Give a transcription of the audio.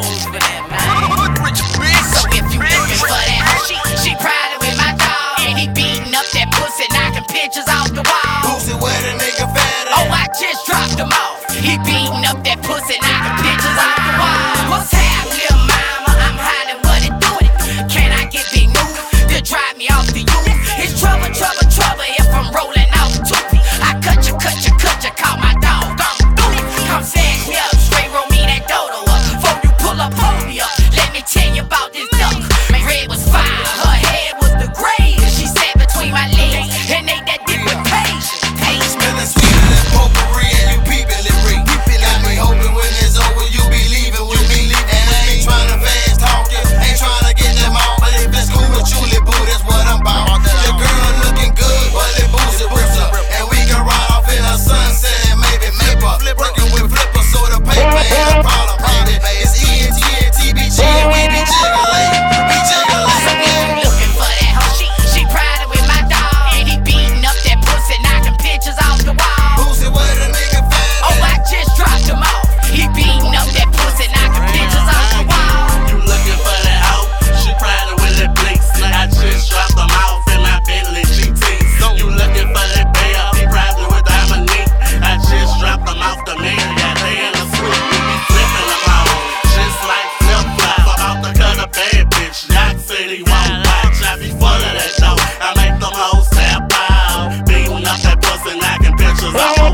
hoes, Cause I'm a